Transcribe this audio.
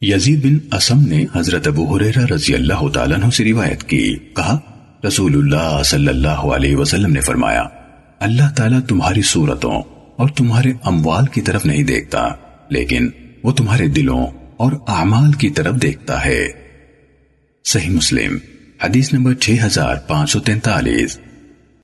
یزید بن اسم نے حضرت ابو حریرہ رضی اللہ تعالیٰ عنہ سے روایت کی۔ کہا، رسول اللہ صلی اللہ علیہ وسلم نے فرمایا، اللہ تعالیٰ تمہاری صورتوں اور تمہارے اموال کی طرف نہیں دیکھتا، لیکن وہ تمہارے دلوں اور اعمال کی طرف دیکھتا ہے۔ صحیح مسلم، حدیث نمبر 6543